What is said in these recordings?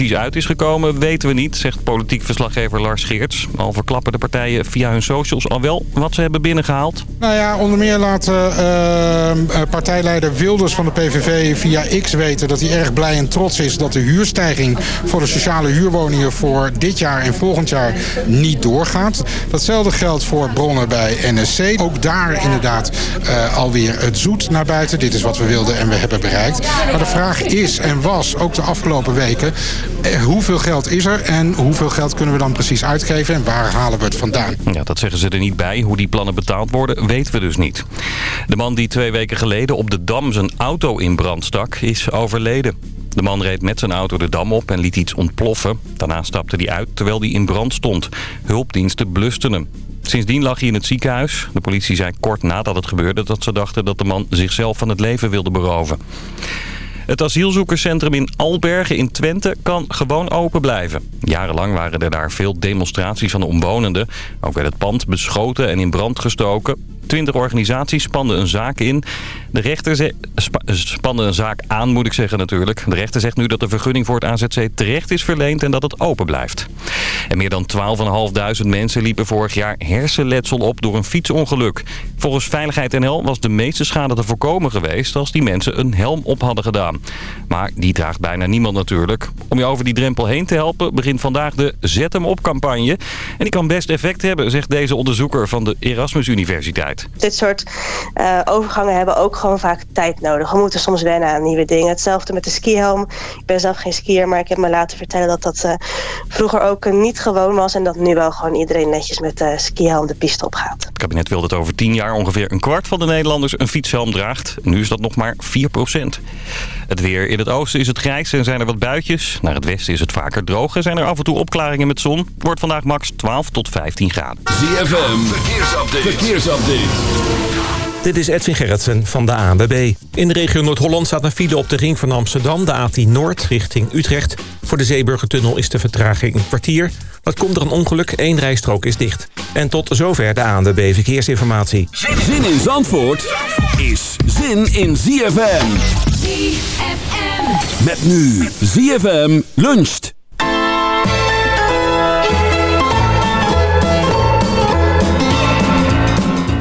precies uit is gekomen weten we niet, zegt politiek verslaggever Lars Geerts. Al verklappen de partijen via hun socials al wel wat ze hebben binnengehaald. Nou ja, onder meer laat uh, partijleider Wilders van de PVV via X weten dat hij erg blij en trots is dat de huurstijging voor de sociale huurwoningen voor dit jaar en volgend jaar niet doorgaat. Datzelfde geldt voor bronnen bij NSC. Ook daar inderdaad uh, alweer het zoet naar buiten. Dit is wat we wilden en we hebben bereikt. Maar de vraag is en was ook de afgelopen weken... Eh, hoeveel geld is er en hoeveel geld kunnen we dan precies uitgeven... en waar halen we het vandaan? Ja, dat zeggen ze er niet bij. Hoe die plannen betaald worden, weten we dus niet. De man die twee weken geleden op de Dam zijn auto in brand stak, is overleden. De man reed met zijn auto de dam op en liet iets ontploffen. Daarna stapte hij uit terwijl hij in brand stond. Hulpdiensten blusten hem. Sindsdien lag hij in het ziekenhuis. De politie zei kort nadat het gebeurde dat ze dachten dat de man zichzelf van het leven wilde beroven. Het asielzoekerscentrum in Albergen in Twente kan gewoon open blijven. Jarenlang waren er daar veel demonstraties van de omwonenden. Ook werd het pand beschoten en in brand gestoken. Twintig organisaties spanden een zaak in. De rechter spannen een zaak aan, moet ik zeggen natuurlijk. De rechter zegt nu dat de vergunning voor het AZC terecht is verleend en dat het open blijft. En meer dan 12.500 mensen liepen vorig jaar hersenletsel op door een fietsongeluk. Volgens Veiligheid NL was de meeste schade te voorkomen geweest als die mensen een helm op hadden gedaan. Maar die draagt bijna niemand natuurlijk. Om je over die drempel heen te helpen begint vandaag de Zet hem op campagne. En die kan best effect hebben, zegt deze onderzoeker van de Erasmus Universiteit. Dit soort uh, overgangen hebben ook gewoon vaak tijd nodig. We moeten soms wennen aan nieuwe dingen. Hetzelfde met de skihelm. Ik ben zelf geen skier, maar ik heb me laten vertellen dat dat uh, vroeger ook uh, niet gewoon was. En dat nu wel gewoon iedereen netjes met de skihelm de piste op gaat. Het kabinet wil dat over tien jaar ongeveer een kwart van de Nederlanders een fietshelm draagt. Nu is dat nog maar 4 procent. Het weer in het oosten is het grijs en zijn er wat buitjes. Naar het westen is het vaker droog en zijn er af en toe opklaringen met zon. Wordt vandaag max 12 tot 15 graden. ZFM, verkeersupdate. verkeersupdate. Dit is Edwin Gerritsen van de ANWB. In de regio Noord-Holland staat een file op de ring van Amsterdam... de A10 Noord richting Utrecht. Voor de Zeeburgertunnel is de vertraging een kwartier. Dat komt er een ongeluk, één rijstrook is dicht. En tot zover de ANWB Verkeersinformatie. Zin in Zandvoort is zin in ZFM. ZFM. Met nu ZFM luncht.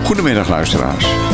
Goedemiddag luisteraars.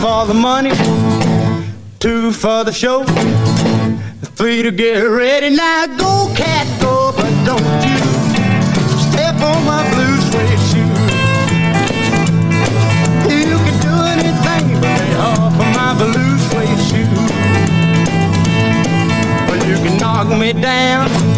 For the money, two for the show, three to get ready. Now go, cat, go, but don't you step on my blue suede shoe. You can do anything but lay off of my blue suede shoe. Well, you can knock me down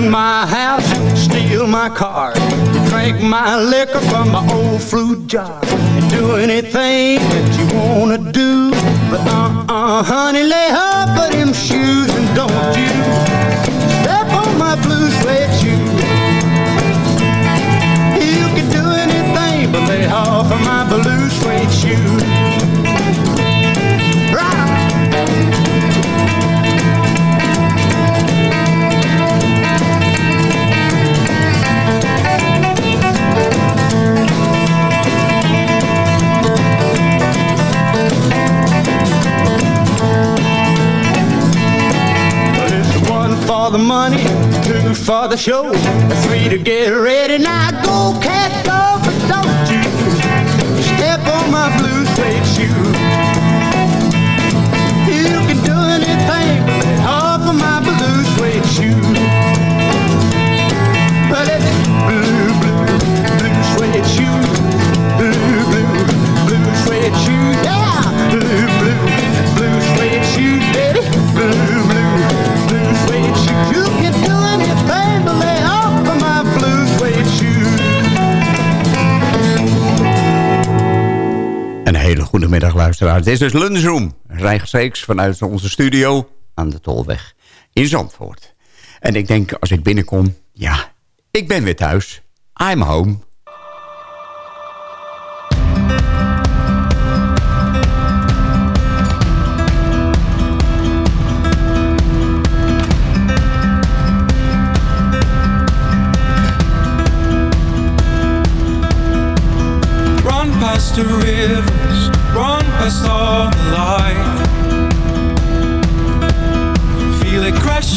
shoes. my house, steal my car, drink my liquor from my old fruit jar, and do anything that you wanna do. But uh-uh, honey, lay off of them shoes and don't you step on my blue suede shoes. You can do anything but lay off of my blue suede shoes. For the money, two for the show, three to get ready. Now go, cat, go, but don't you step on my blue suede shoe. You can do anything but off of my blue suede shoe. But it's blue, blue, blue suede shoe. Middag, luisteraars. Dit is dus Lunchroom, rechtstreeks vanuit onze studio aan de Tolweg in Zandvoort. En ik denk, als ik binnenkom, ja, ik ben weer thuis. I'm home.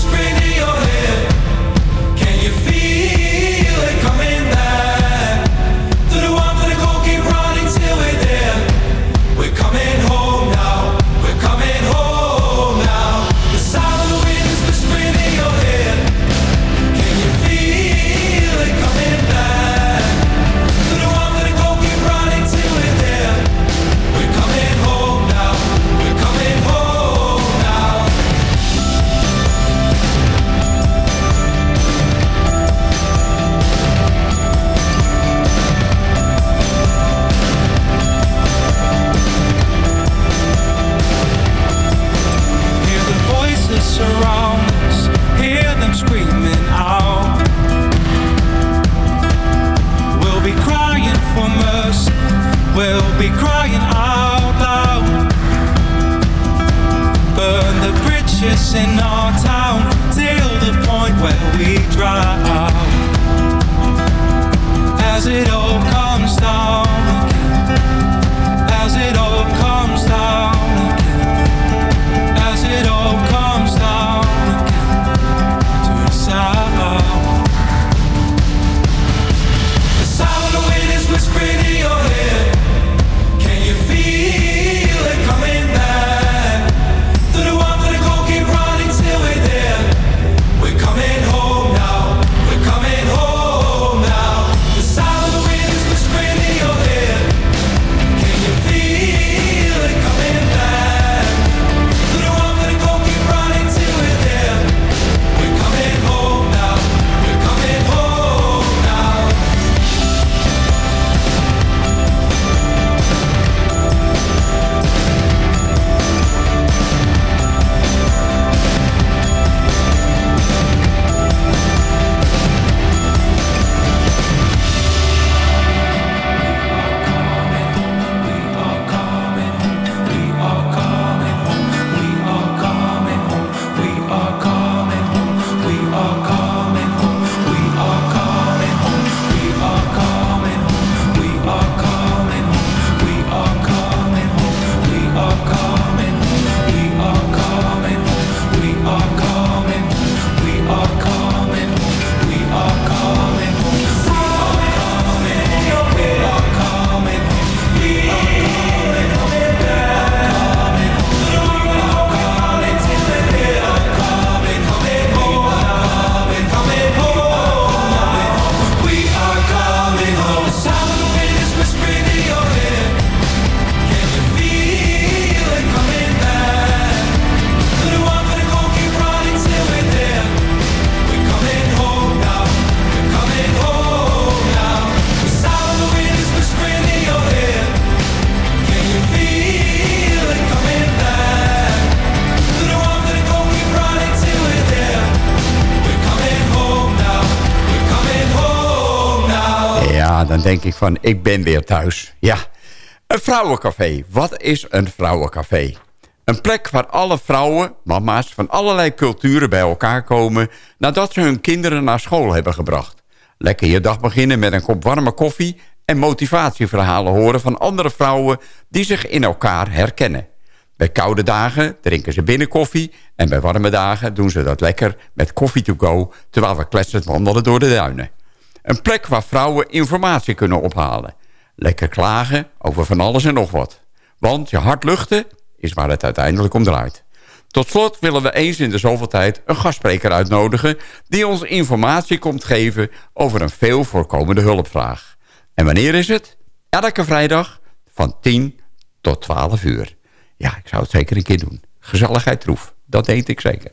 desperate. Denk ik van, ik ben weer thuis. Ja, een vrouwencafé. Wat is een vrouwencafé? Een plek waar alle vrouwen, mama's van allerlei culturen bij elkaar komen... nadat ze hun kinderen naar school hebben gebracht. Lekker je dag beginnen met een kop warme koffie... en motivatieverhalen horen van andere vrouwen die zich in elkaar herkennen. Bij koude dagen drinken ze binnen koffie... en bij warme dagen doen ze dat lekker met koffie to go... terwijl we kletsend wandelen door de duinen. Een plek waar vrouwen informatie kunnen ophalen. Lekker klagen over van alles en nog wat. Want je hart luchten is waar het uiteindelijk om draait. Tot slot willen we eens in de zoveel tijd een gastspreker uitnodigen... die ons informatie komt geven over een veel voorkomende hulpvraag. En wanneer is het? Elke vrijdag van 10 tot 12 uur. Ja, ik zou het zeker een keer doen. Gezelligheid troef, dat deed ik zeker.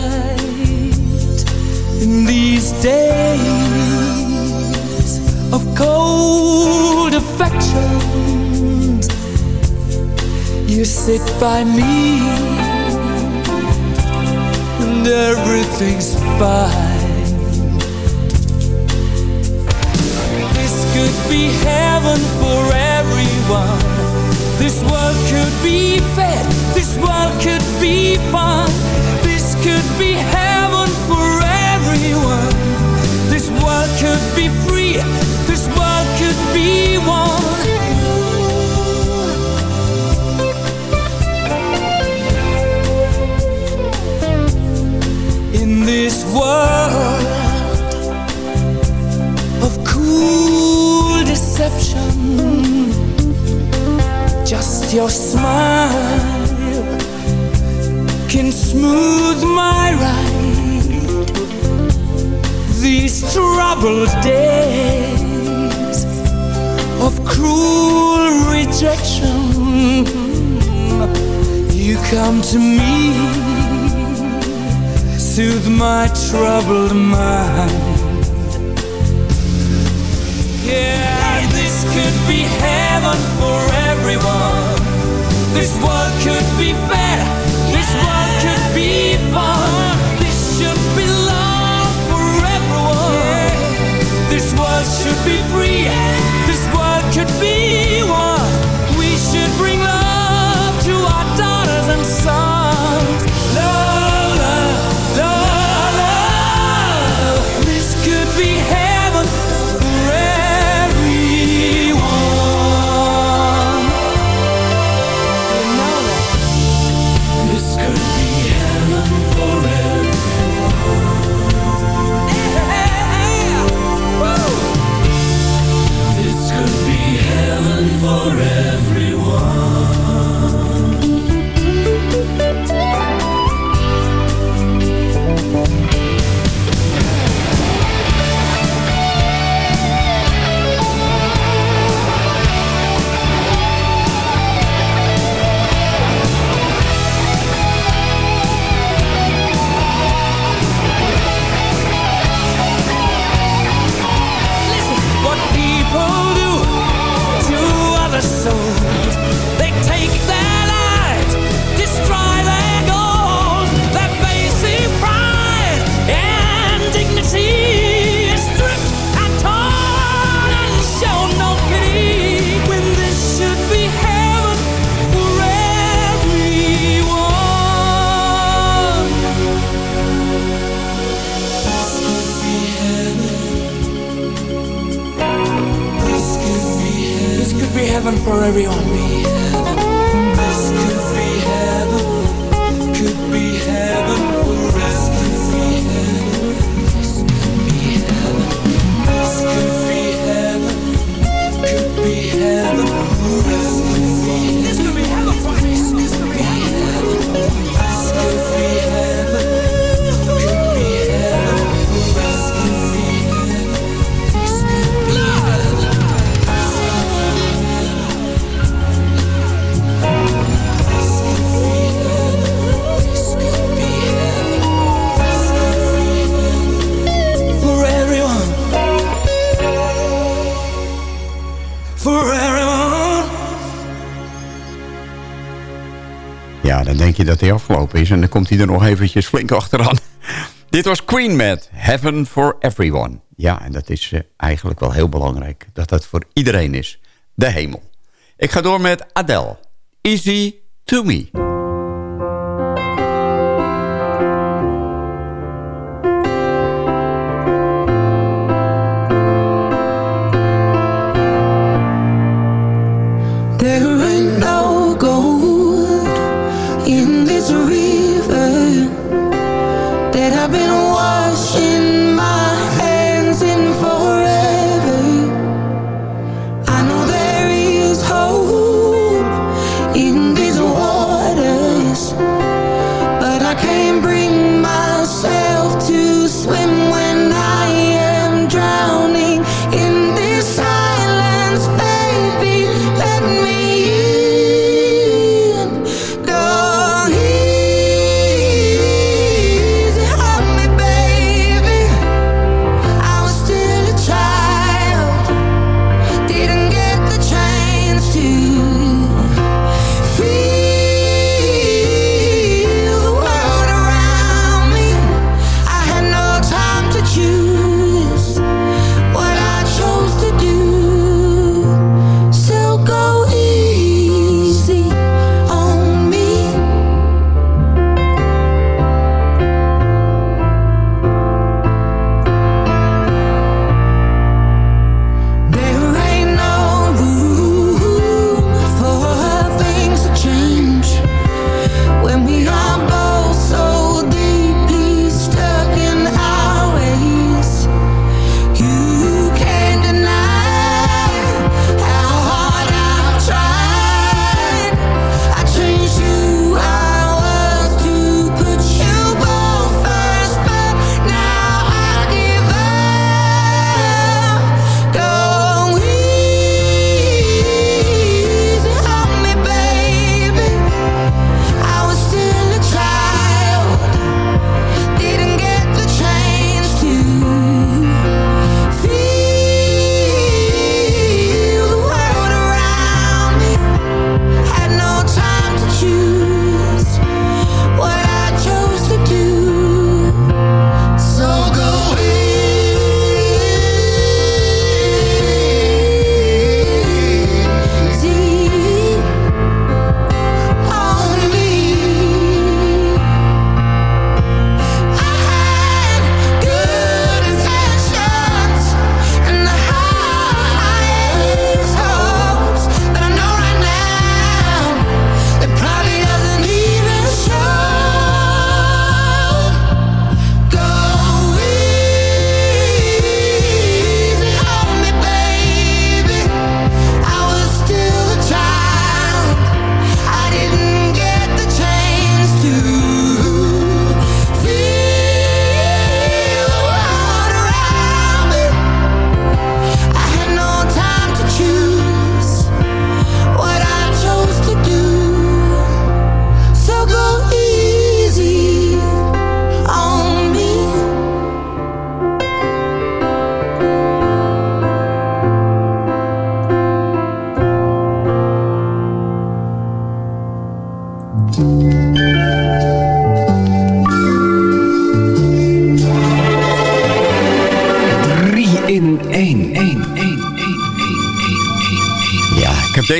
cold affections. You sit by me, and everything's fine. This could be heaven for everyone. This world could be fed. This world could be fun. This could be heaven for everyone. This world could be free. This world could be one. In this world of cool deception, just your smile can smooth my ride these troubled days of cruel rejection. You come to me, soothe my troubled mind. For everyone. Denk je dat hij afgelopen is. En dan komt hij er nog eventjes flink achteraan. Dit was Queen met Heaven for Everyone. Ja, en dat is eh, eigenlijk wel heel belangrijk. Dat dat voor iedereen is. De hemel. Ik ga door met Adele. Easy to me.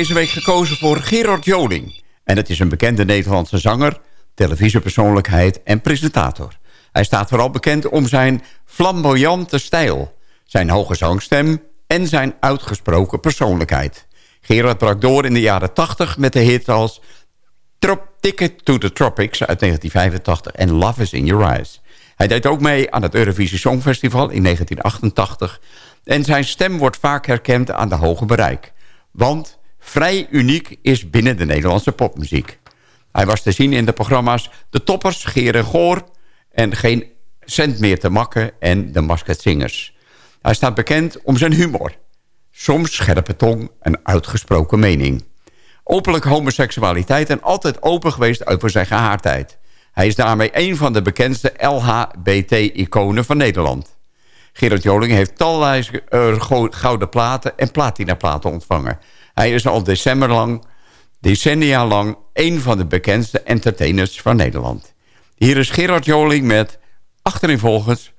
Deze week gekozen voor Gerard Joling. En het is een bekende Nederlandse zanger, televisiepersoonlijkheid en presentator. Hij staat vooral bekend om zijn flamboyante stijl, zijn hoge zangstem en zijn uitgesproken persoonlijkheid. Gerard brak door in de jaren 80 met de hit als Trop Ticket to the Tropics uit 1985 en Love is in Your Eyes. Hij deed ook mee aan het Eurovisie Songfestival in 1988 en zijn stem wordt vaak herkend aan de hoge bereik. Want vrij uniek is binnen de Nederlandse popmuziek. Hij was te zien in de programma's De Toppers, Geer en Goor... en Geen Cent meer te makken en De Masket Singers. Hij staat bekend om zijn humor. Soms scherpe tong en uitgesproken mening. Openlijk homoseksualiteit en altijd open geweest over zijn gehaardheid. Hij is daarmee een van de bekendste LHBT-iconen van Nederland. Gerard Joling heeft talrijke eh, gouden platen en platinaplaten ontvangen. Hij is al december lang, decennia lang een van de bekendste entertainers van Nederland. Hier is Gerard Joling met achterinvolgens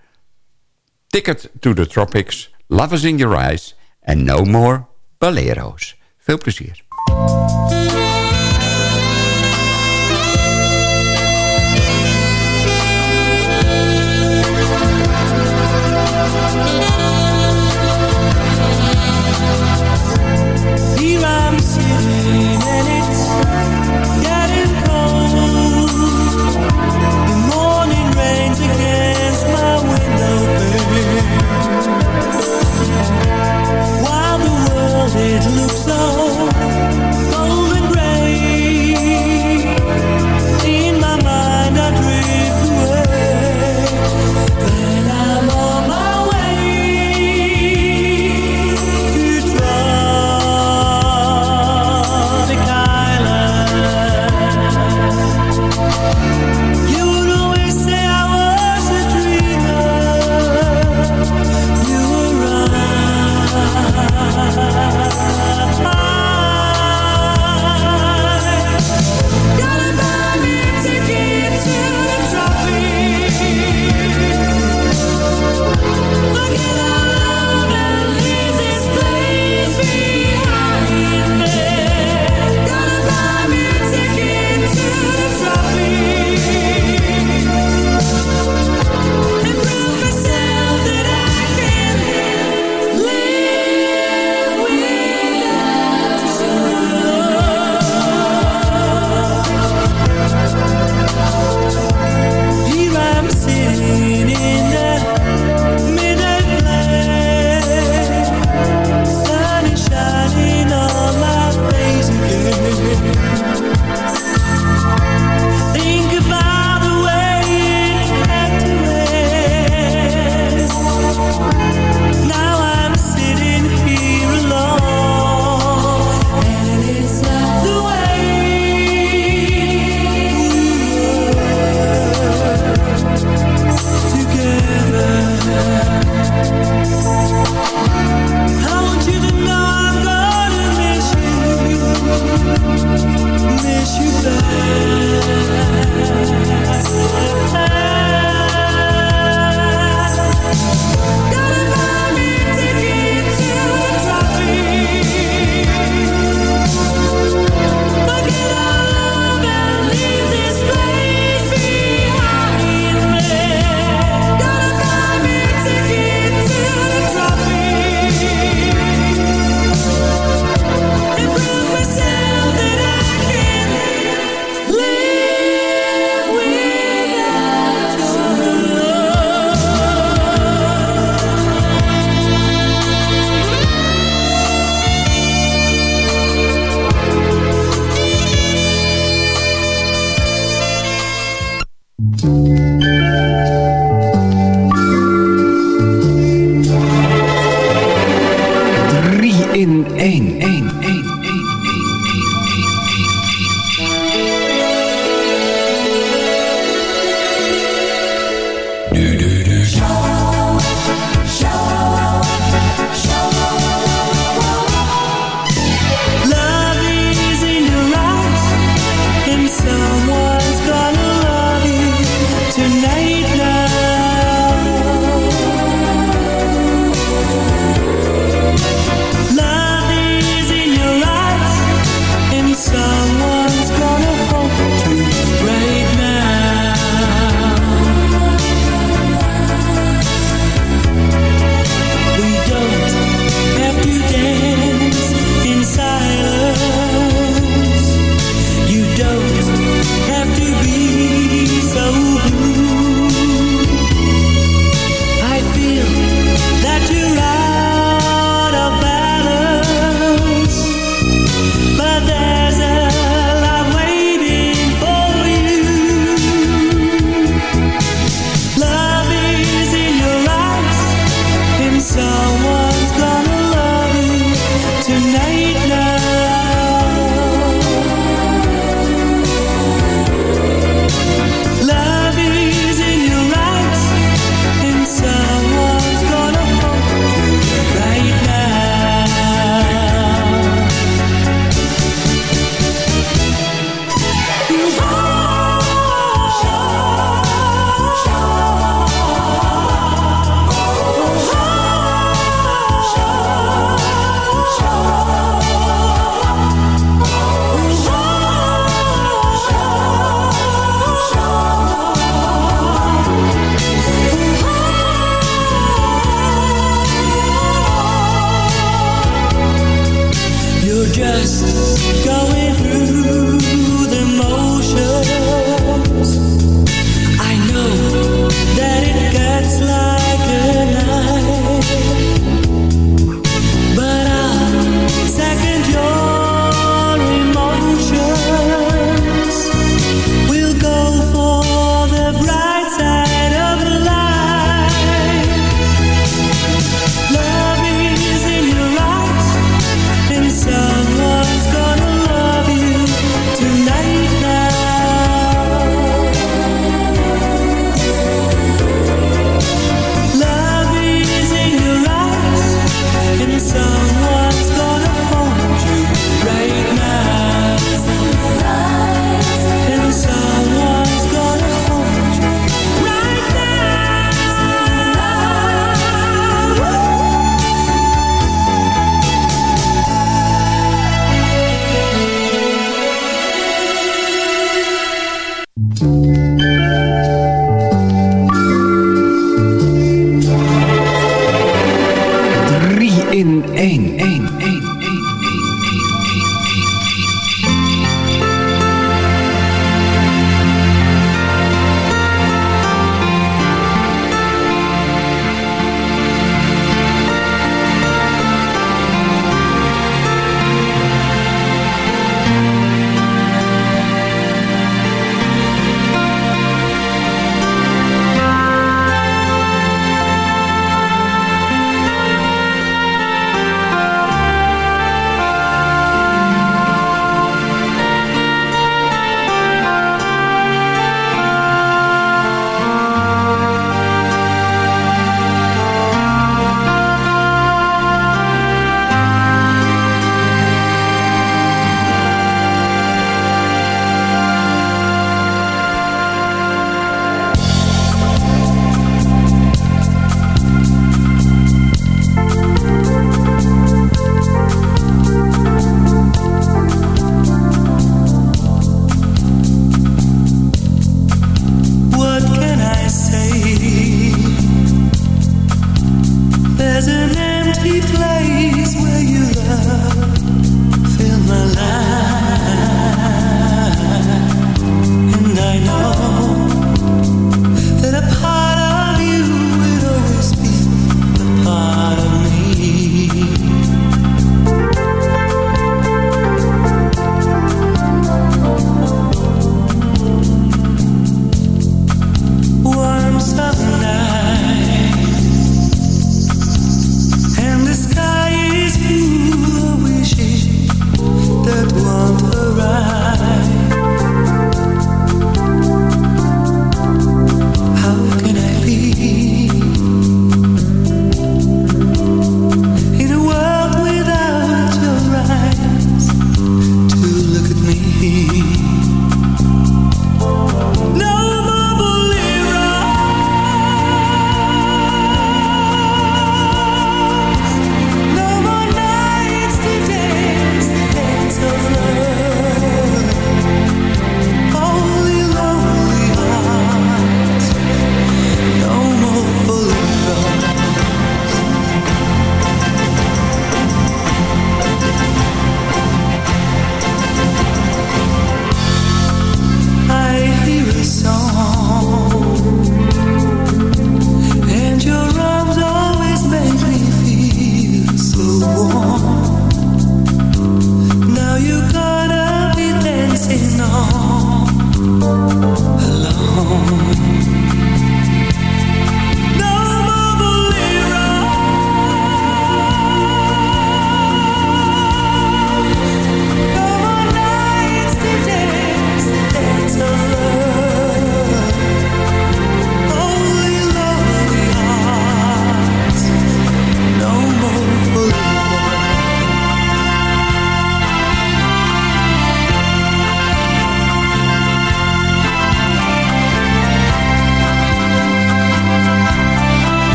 Ticket to the Tropics, love is in Your Eyes en No More Bolero's. Veel plezier.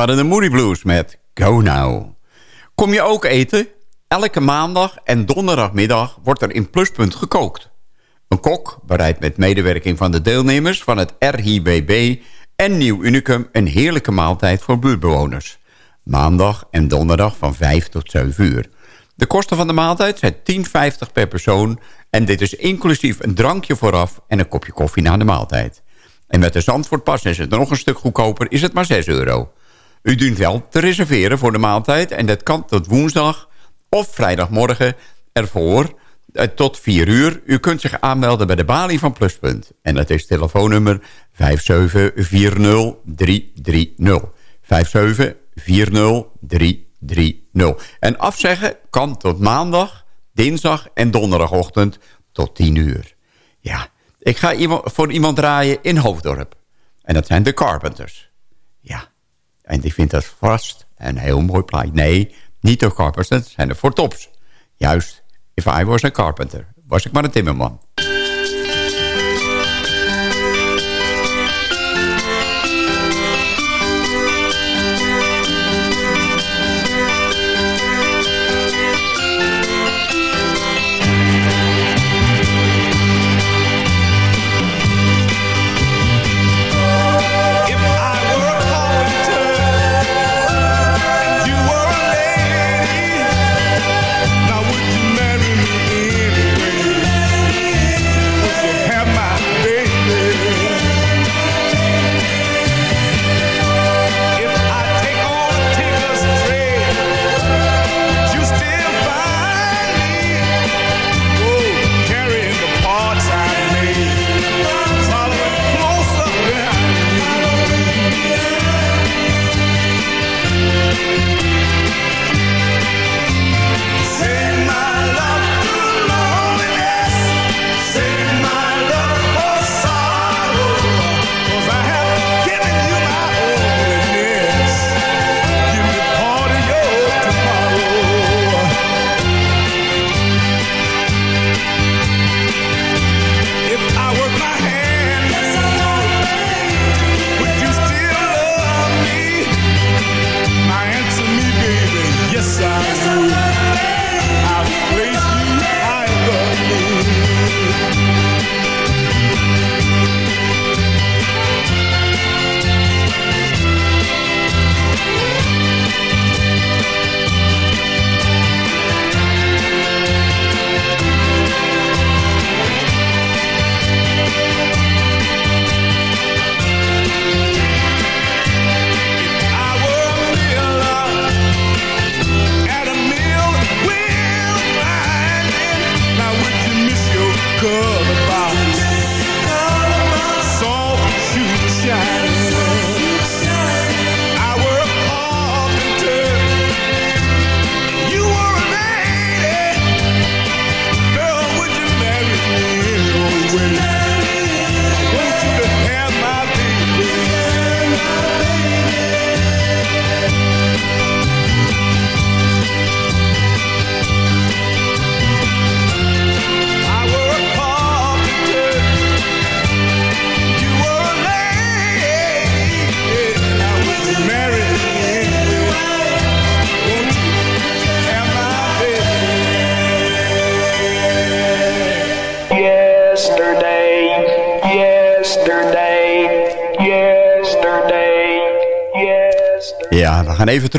Waren de Moody Blues met Go Now. Kom je ook eten? Elke maandag en donderdagmiddag wordt er in Pluspunt gekookt. Een kok bereidt met medewerking van de deelnemers van het RHBB en Nieuw Unicum een heerlijke maaltijd voor buurtbewoners. Maandag en donderdag van 5 tot 7 uur. De kosten van de maaltijd zijn 10,50 per persoon... en dit is inclusief een drankje vooraf en een kopje koffie na de maaltijd. En met de Zandvoortpas is het nog een stuk goedkoper, is het maar 6 euro. U dient wel te reserveren voor de maaltijd... en dat kan tot woensdag of vrijdagmorgen ervoor eh, tot 4 uur. U kunt zich aanmelden bij de balie van Pluspunt. En dat is telefoonnummer 5740330. 5740330. En afzeggen kan tot maandag, dinsdag en donderdagochtend tot 10 uur. Ja, ik ga voor iemand draaien in Hoofddorp. En dat zijn de Carpenters. Ja, en die vindt dat vast een heel mooi plaatje. Nee, niet de Carpenters, dat zijn de voor tops. Juist, if I was a carpenter. Was ik maar een timmerman.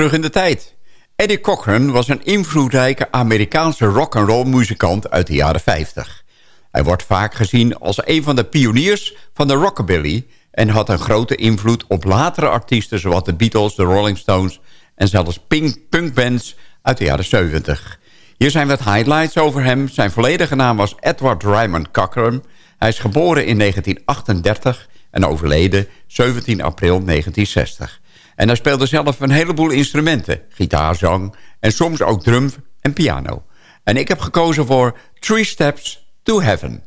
Terug in de tijd. Eddie Cochran was een invloedrijke Amerikaanse rock'n'roll muzikant uit de jaren 50. Hij wordt vaak gezien als een van de pioniers van de rockabilly... en had een grote invloed op latere artiesten... zoals de Beatles, de Rolling Stones en zelfs punkbands uit de jaren 70. Hier zijn wat highlights over hem. Zijn volledige naam was Edward Ryman Cochran. Hij is geboren in 1938 en overleden 17 april 1960. En hij speelde zelf een heleboel instrumenten. Gitaar, zang en soms ook drum en piano. En ik heb gekozen voor Three Steps to Heaven.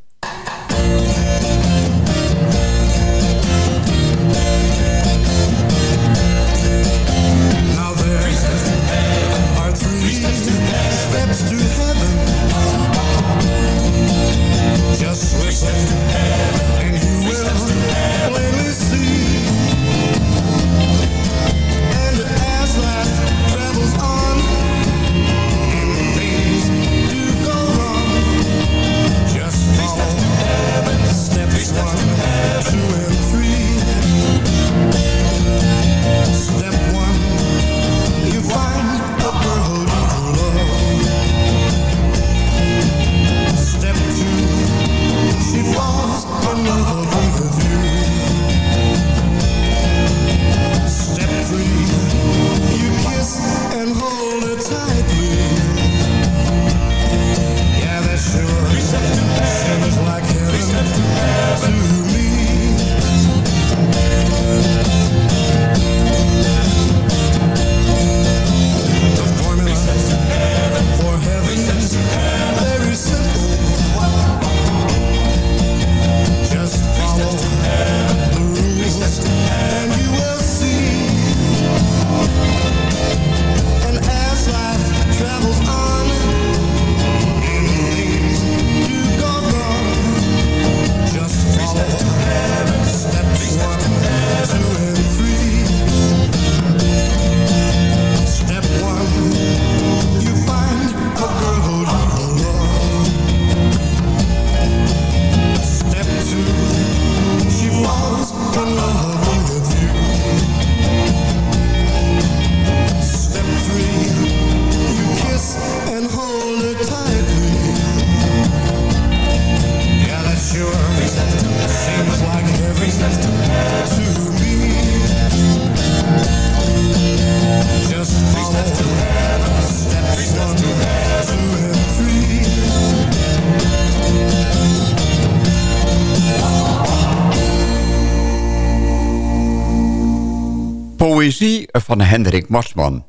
Van Hendrik Marsman.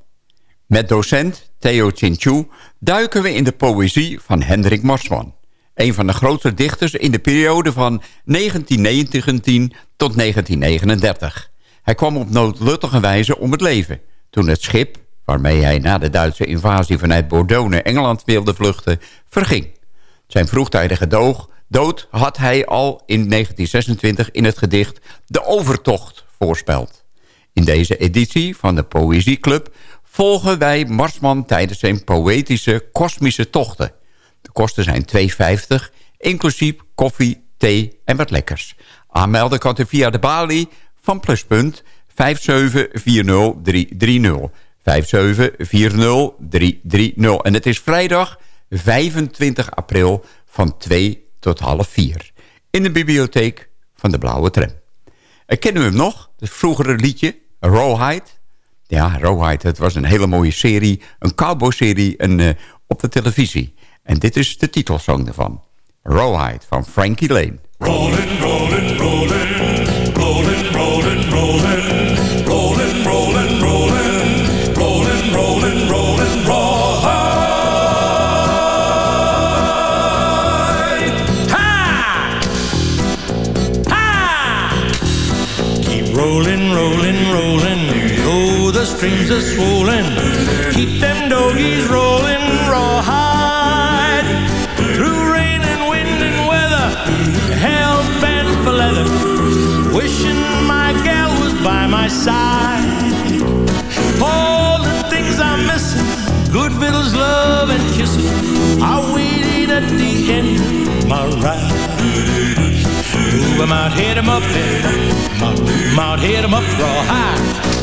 Met docent Theo Chinchu duiken we in de poëzie van Hendrik Marsman. Een van de grootste dichters in de periode van 1919 tot 1939. Hij kwam op noodluttige wijze om het leven... toen het schip, waarmee hij na de Duitse invasie vanuit Bordeaux naar Engeland wilde vluchten, verging. Zijn vroegtijdige dood had hij al in 1926 in het gedicht De Overtocht voorspeld. In deze editie van de Poëzieclub volgen wij Marsman tijdens zijn poëtische kosmische tochten. De kosten zijn 2,50, inclusief koffie, thee en wat lekkers. Aanmelden kan u via de balie van Pluspunt 5740330. 5740330. En het is vrijdag 25 april van 2 tot half 4. In de bibliotheek van de Blauwe Tram. En kennen we hem nog? Het vroegere liedje, Rawhide. Ja, Rawhide, het was een hele mooie serie. Een cowboy-serie uh, op de televisie. En dit is de titelsong ervan. Rawhide van Frankie Lane. Rolling, rolling, rolling. Oh, the streams are swollen. Keep them doggies rolling, rawhide. Through rain and wind and weather, hell bent for leather. Wishing my gal was by my side. All the things I'm missing, good victuals, love, and kissing, are waiting at the end of my ride. I might hit him up there. Might, might hit him up raw high.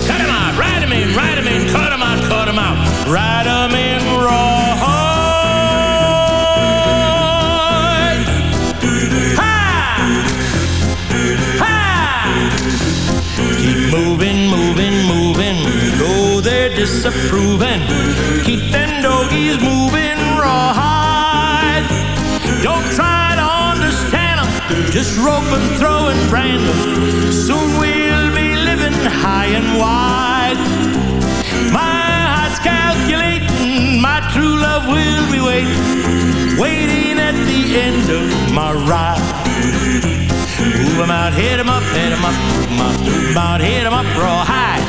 Cut him out, ride him in, ride him in, cut him out, cut him out, ride him in raw hard. High! High! Keep moving, moving, moving, though they're disapproving. Keep them doggies moving raw high. Don't try just rope and throw and brand. Soon we'll be living high and wide. My heart's calculating, my true love will be waiting, waiting at the end of my ride. Move 'em out, hit 'em up, hit 'em up, move 'em out, hit 'em up, raw high.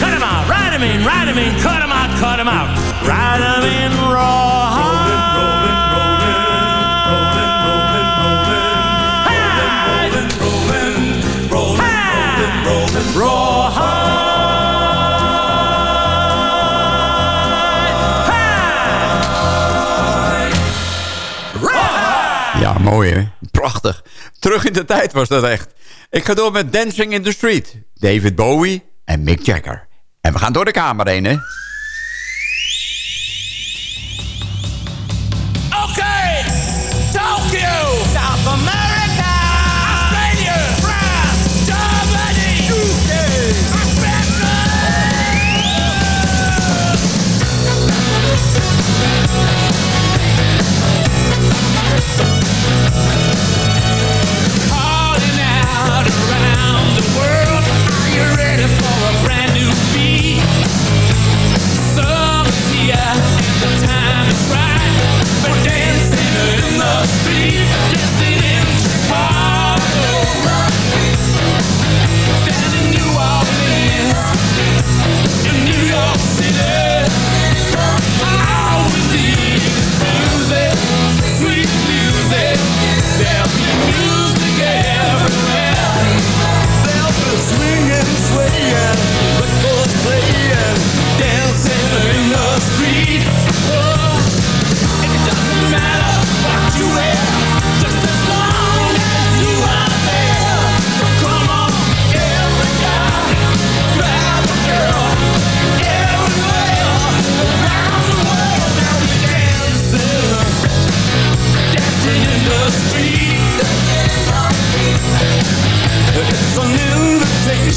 Cut 'em out, ride 'em in, ride 'em in, cut 'em out, cut 'em out, ride 'em in, raw high. Ja, mooi hè? Prachtig. Terug in de tijd was dat echt. Ik ga door met Dancing in the Street. David Bowie en Mick Jagger. En we gaan door de kamer heen hè. Okay, Tokyo, South America,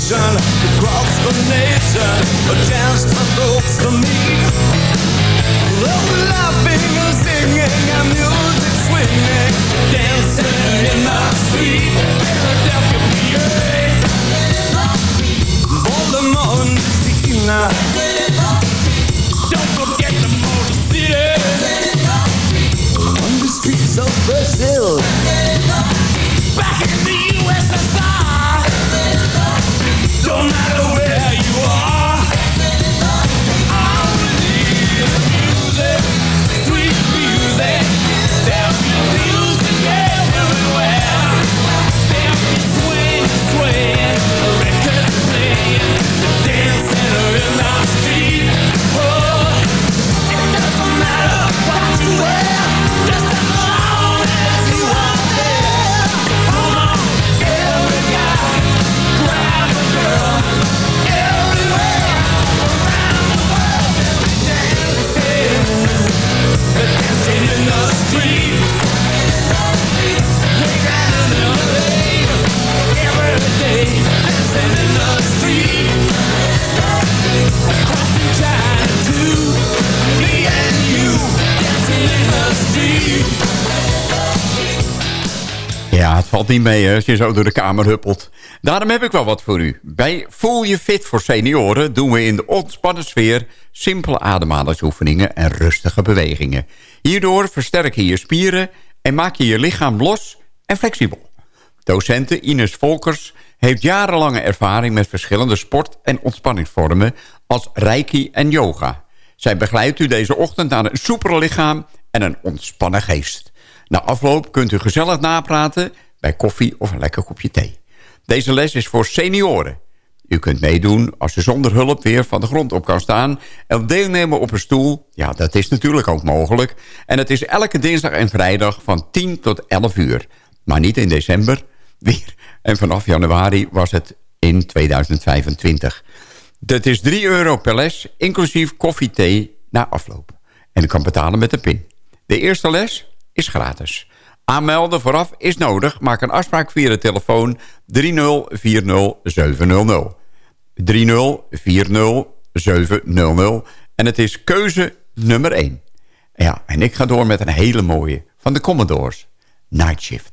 nation, across the nation, a dance that looks for me. Though we're laughing and singing and music swinging, dancing in the street, Philadelphia, PA. Baltimore and Messina. Don't forget the Motor City. On the streets of Brazil. Back in the USSR. Niet mee hè, als je zo door de kamer huppelt. Daarom heb ik wel wat voor u. Bij Voel je fit voor senioren doen we in de ontspannen sfeer... simpele ademhalingsoefeningen en rustige bewegingen. Hierdoor versterk je je spieren en maak je je lichaam los en flexibel. Docente Ines Volkers heeft jarenlange ervaring met verschillende sport- en ontspanningsvormen als reiki en yoga. Zij begeleidt u deze ochtend naar een soepel lichaam en een ontspannen geest. Na afloop kunt u gezellig napraten bij koffie of een lekker kopje thee. Deze les is voor senioren. U kunt meedoen als u zonder hulp weer van de grond op kan staan... en deelnemen op een stoel, ja, dat is natuurlijk ook mogelijk. En het is elke dinsdag en vrijdag van 10 tot 11 uur. Maar niet in december, weer. En vanaf januari was het in 2025. Dat is 3 euro per les, inclusief koffie, thee na afloop. En u kan betalen met een pin. De eerste les is gratis. Aanmelden vooraf is nodig. Maak een afspraak via de telefoon 3040700. 3040700. En het is keuze nummer 1. Ja, en ik ga door met een hele mooie van de Commodores. Night Shift.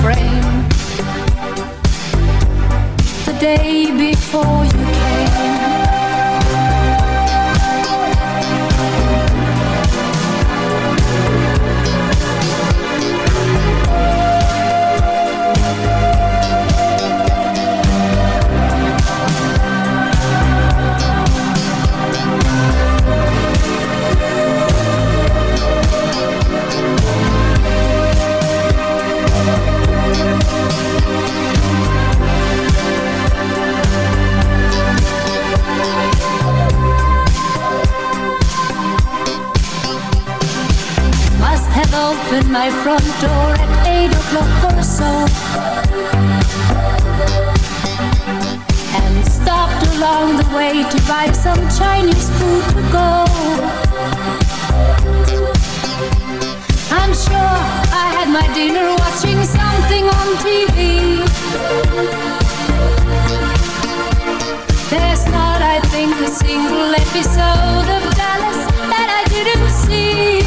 frame. The day before my front door at 8 o'clock or so. And stopped along the way to buy some Chinese food to go. I'm sure I had my dinner watching something on TV There's not, I think, a single episode of Dallas that I didn't see.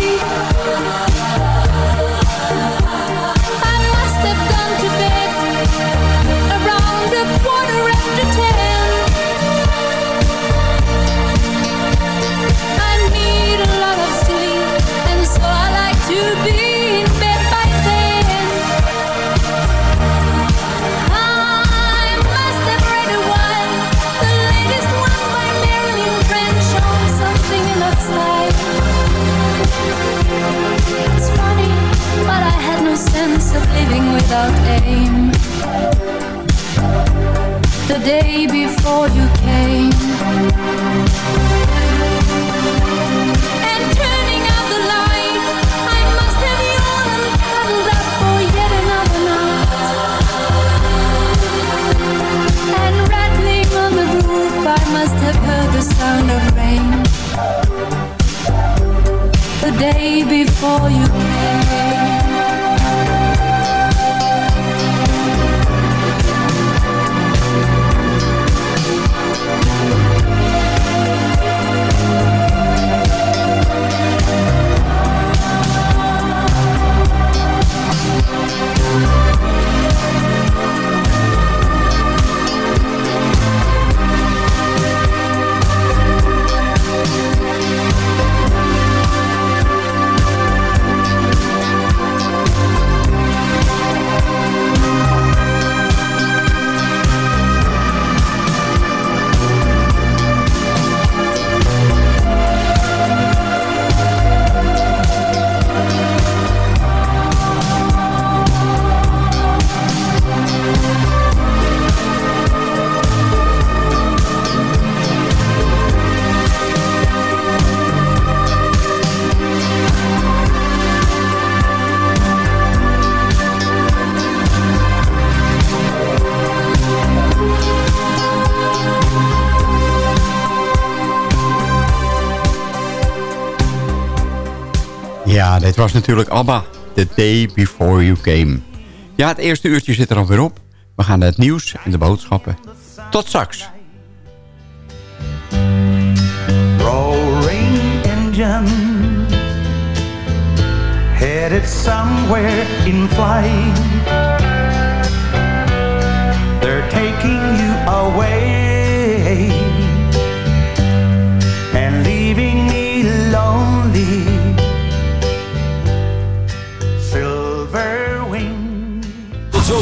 without aim. The day before you came. And turning out the light I must have yawned and cuddled up for yet another night. And rattling on the roof I must have heard the sound of rain. The day before you came was natuurlijk ABBA. The Day Before You Came. Ja, het eerste uurtje zit er alweer op. We gaan naar het nieuws en de boodschappen. Tot straks. Somewhere in flight. They're taking you away